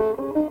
Música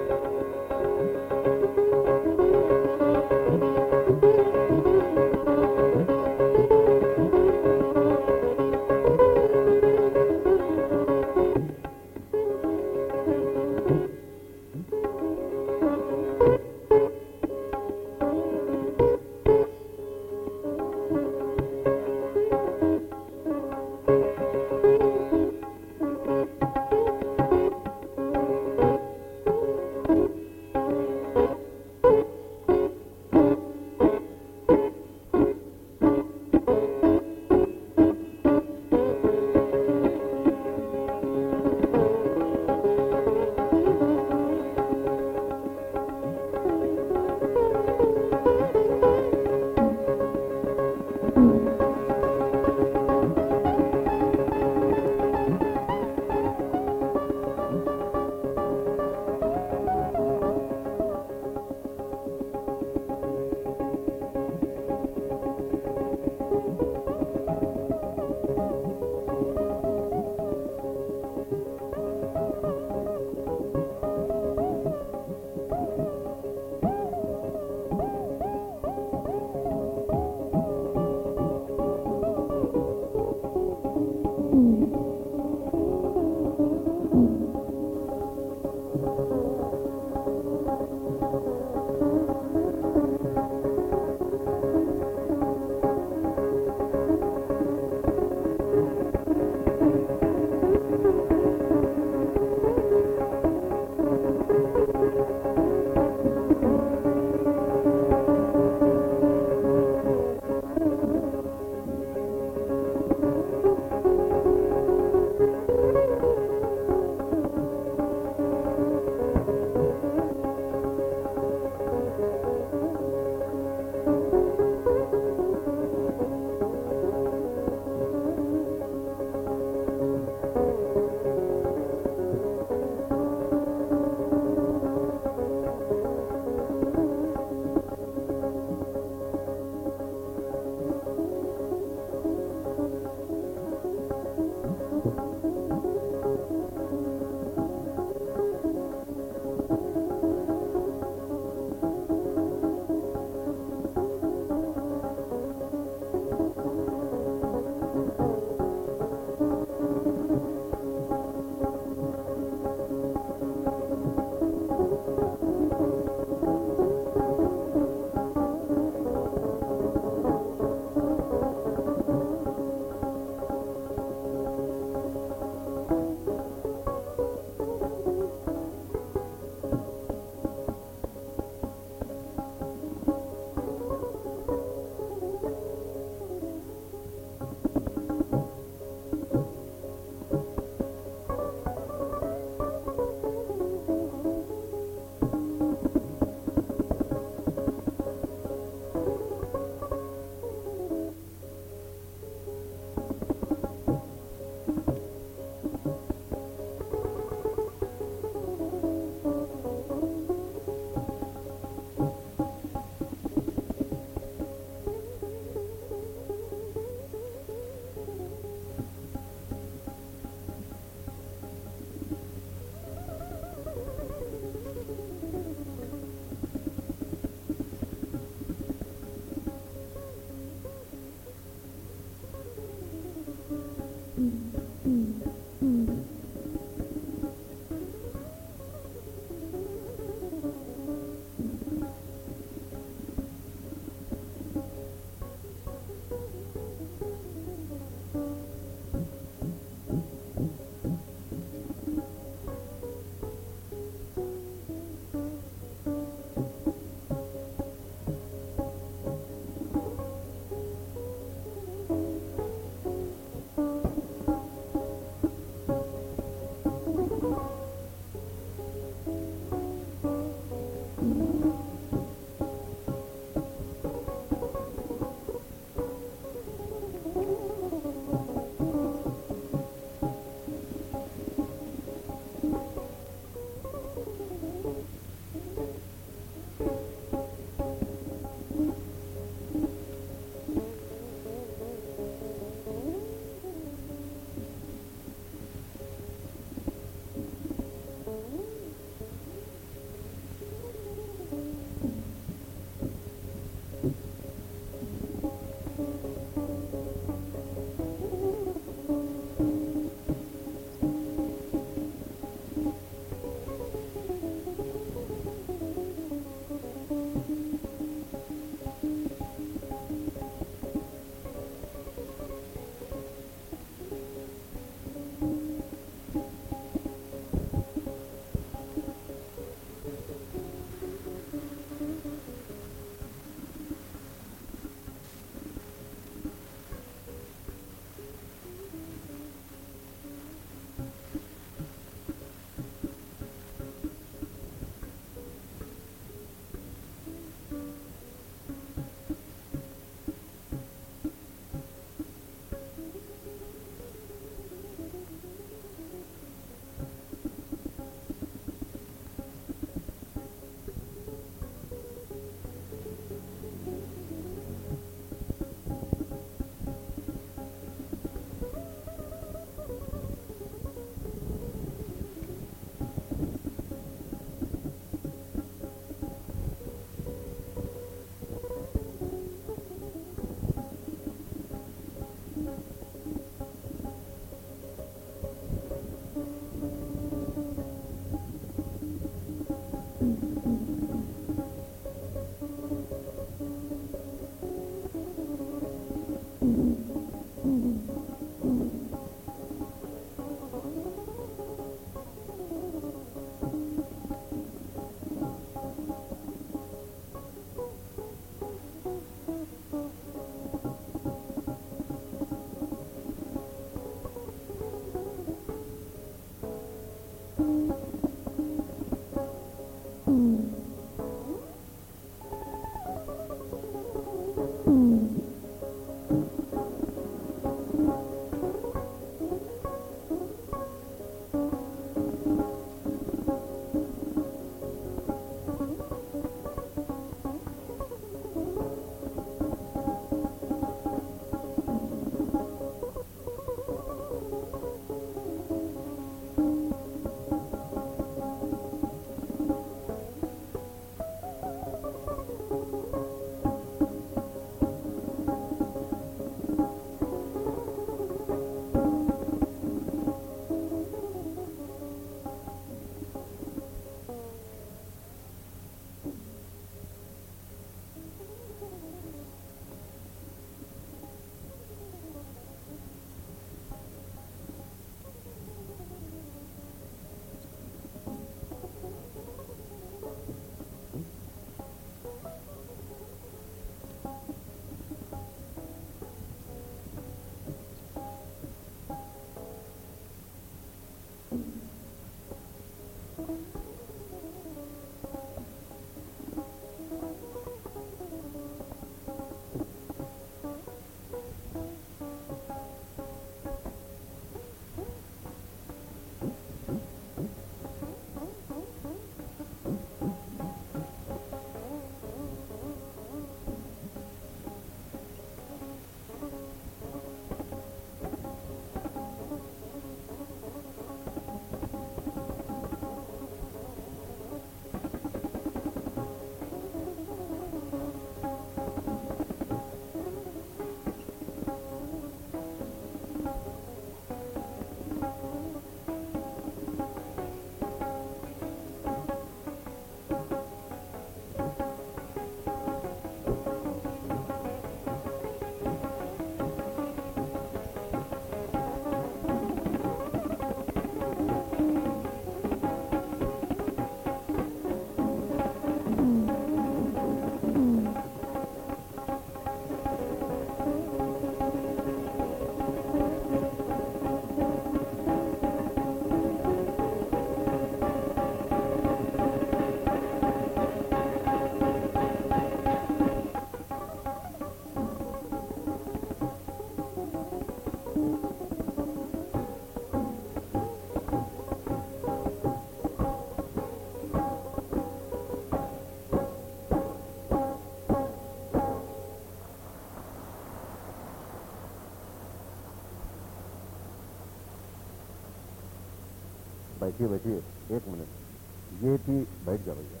बैठिए बैठिए, एक मिनट। ये थी बैठ जा भैया।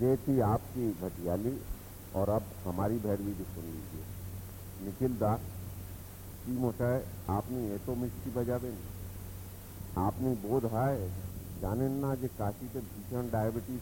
ये थी आपकी घटियाली और अब हमारी भैरवी भी सुन लीजिए। निखिल दास की मोटा है, आपने ये तो मिस्टी बजावे नहीं। आपने बोध है जाने ना जे काशी के भीषण डायबिटीज़